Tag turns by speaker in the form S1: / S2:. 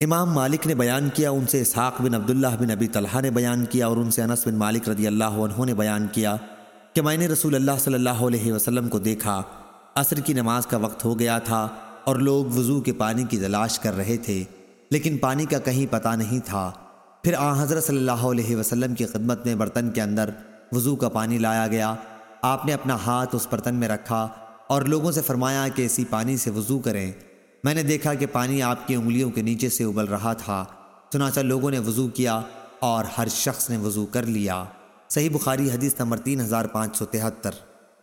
S1: امام مالک نے بیان کیا، ان سے اسحاق بن عبداللہ بن ابی طلحہ نے بیان کیا اور ان سے انس بن مالک رضی اللہ عنہ نے بیان کیا کہ میں نے رسول اللہ صلی اللہ علیہ وسلم کو دیکھا، عصر کی نماز کا وقت ہو گیا تھا اور لوگ وضو کے پانی کی تلاش کر رہے تھے، لیکن پانی کا کہیں پتہ نہیں تھا۔ پھر آ حضرت صلی اللہ علیہ وسلم کی خدمت میں برتن کے اندر وضو کا پانی لایا گیا۔ آپ نے اپنا ہاتھ اس برتن میں رکھا اور لوگوں سے فرمایا کہ اسی پانی سے وضو کریں۔ میں نے دیکھا کہ پانی آپ کی انگلیوں کے نیچے سے ابل رہا تھا۔ چنانچہ لوگوں نے وضو کیا اور ہر شخص نے وضو کر لیا۔ صحیح بخاری حدیث نمبر تین ہزار پانچ سو تہتر۔